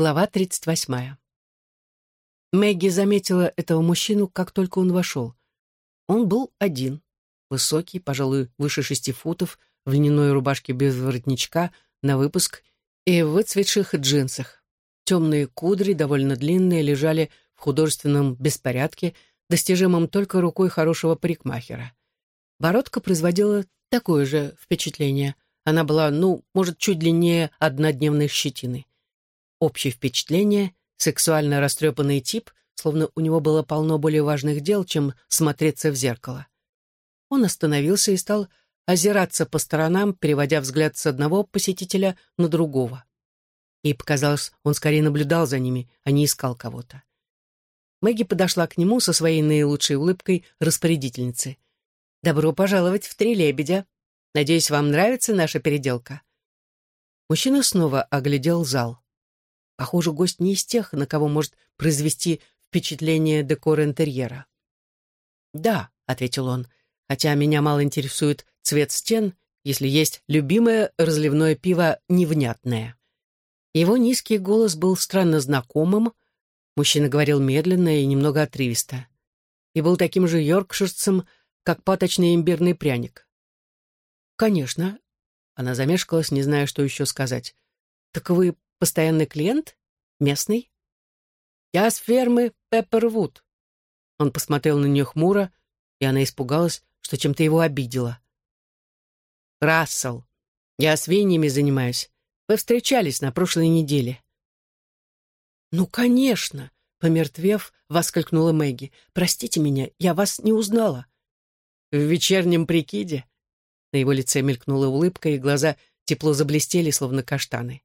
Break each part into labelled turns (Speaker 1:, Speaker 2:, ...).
Speaker 1: Глава 38. Мэгги заметила этого мужчину, как только он вошел. Он был один, высокий, пожалуй, выше шести футов, в льняной рубашке без воротничка, на выпуск и в выцветших джинсах. Темные кудри, довольно длинные, лежали в художественном беспорядке, достижимом только рукой хорошего парикмахера. Бородка производила такое же впечатление. Она была, ну, может, чуть длиннее однодневной щетины. Общее впечатление — сексуально растрепанный тип, словно у него было полно более важных дел, чем смотреться в зеркало. Он остановился и стал озираться по сторонам, переводя взгляд с одного посетителя на другого. Ей показалось, он скорее наблюдал за ними, а не искал кого-то. Мэгги подошла к нему со своей наилучшей улыбкой распорядительницы. «Добро пожаловать в «Три лебедя». Надеюсь, вам нравится наша переделка?» Мужчина снова оглядел зал. Похоже, гость не из тех, на кого может произвести впечатление декор интерьера. «Да», — ответил он, — «хотя меня мало интересует цвет стен, если есть любимое разливное пиво невнятное». Его низкий голос был странно знакомым, мужчина говорил медленно и немного отрывисто, и был таким же йоркширцем, как паточный имбирный пряник. «Конечно», — она замешкалась, не зная, что еще сказать. «Так вы Постоянный клиент? Местный? Я с фермы Пеппервуд. Он посмотрел на нее хмуро, и она испугалась, что чем-то его обидела. Рассел, я свиньями занимаюсь. Вы встречались на прошлой неделе. Ну, конечно, помертвев, воскликнула Мэгги. Простите меня, я вас не узнала. В вечернем прикиде. На его лице мелькнула улыбка, и глаза тепло заблестели, словно каштаны.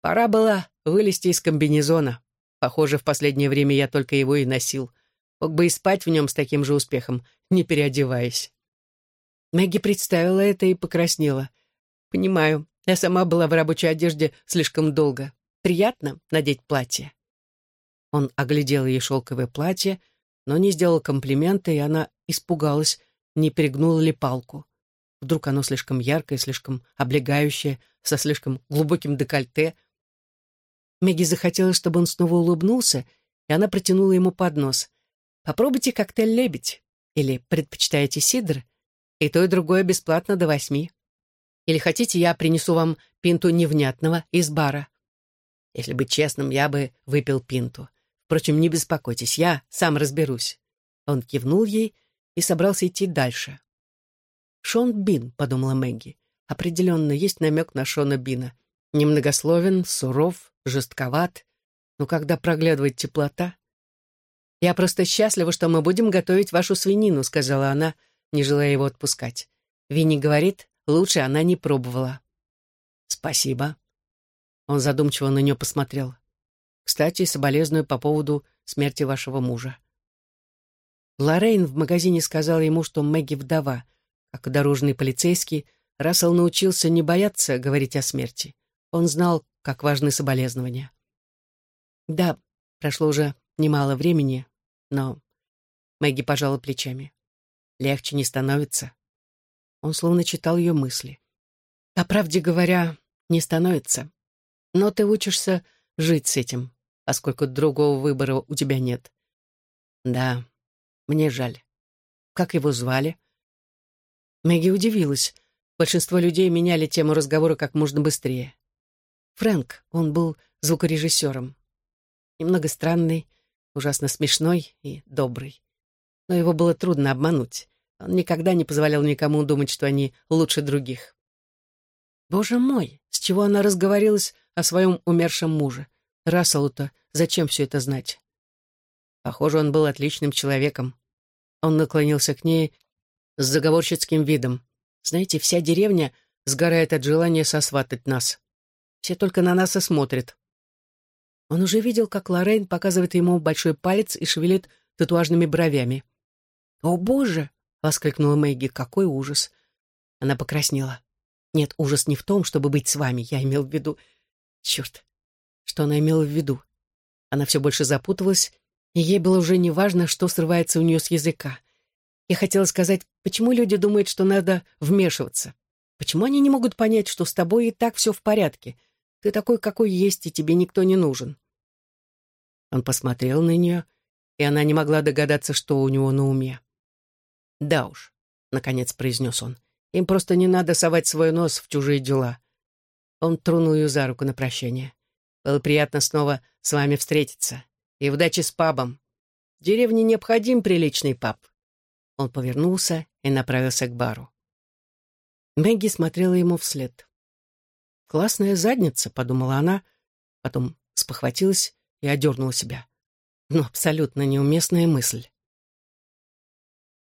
Speaker 1: Пора было вылезти из комбинезона. Похоже, в последнее время я только его и носил. Мог бы и спать в нем с таким же успехом, не переодеваясь. Мэгги представила это и покраснела. «Понимаю, я сама была в рабочей одежде слишком долго. Приятно надеть платье». Он оглядел ей шелковое платье, но не сделал комплимента, и она испугалась, не перегнула ли палку. Вдруг оно слишком яркое, слишком облегающее, со слишком глубоким декольте — Мэгги захотелось, чтобы он снова улыбнулся, и она протянула ему поднос. «Попробуйте коктейль «Лебедь» или предпочитаете сидр, и то, и другое бесплатно до восьми. Или хотите, я принесу вам пинту невнятного из бара? Если быть честным, я бы выпил пинту. Впрочем, не беспокойтесь, я сам разберусь». Он кивнул ей и собрался идти дальше. «Шон Бин», — подумала Мэгги. «Определенно есть намек на Шона Бина. Немногословен, суров, жестковат, но когда проглядывает теплота... «Я просто счастлива, что мы будем готовить вашу свинину», — сказала она, не желая его отпускать. Винни говорит, лучше она не пробовала. «Спасибо». Он задумчиво на нее посмотрел. «Кстати, соболезную по поводу смерти вашего мужа». Лоррейн в магазине сказала ему, что Мэгги вдова. Как дорожный полицейский, Рассел научился не бояться говорить о смерти. Он знал, как важны соболезнования. Да, прошло уже немало времени, но... Мэгги пожала плечами. Легче не становится. Он словно читал ее мысли. По правде говоря, не становится. Но ты учишься жить с этим, поскольку другого выбора у тебя нет. Да, мне жаль. Как его звали? Мэгги удивилась. Большинство людей меняли тему разговора как можно быстрее. Фрэнк, он был звукорежиссером. Немного странный, ужасно смешной и добрый. Но его было трудно обмануть. Он никогда не позволял никому думать, что они лучше других. Боже мой, с чего она разговорилась о своем умершем муже? Расселу-то зачем все это знать? Похоже, он был отличным человеком. Он наклонился к ней с заговорщицким видом. Знаете, вся деревня сгорает от желания сосватать нас. Все только на нас и смотрят. Он уже видел, как Лоррейн показывает ему большой палец и шевелит татуажными бровями. «О, Боже!» — воскликнула Мэгги. «Какой ужас!» Она покраснела. «Нет, ужас не в том, чтобы быть с вами. Я имел в виду...» «Черт! Что она имела в виду?» Она все больше запуталась, и ей было уже неважно, что срывается у нее с языка. Я хотела сказать, почему люди думают, что надо вмешиваться? Почему они не могут понять, что с тобой и так все в порядке — ты такой, какой есть, и тебе никто не нужен. Он посмотрел на нее, и она не могла догадаться, что у него на уме. «Да уж», — наконец произнес он, — «им просто не надо совать свой нос в чужие дела». Он тронул ее за руку на прощание. «Было приятно снова с вами встретиться. И удачи с пабом. Деревне необходим приличный паб». Он повернулся и направился к бару. Мэгги смотрела ему вслед. «Классная задница», — подумала она, потом спохватилась и одернула себя. Ну, абсолютно неуместная мысль.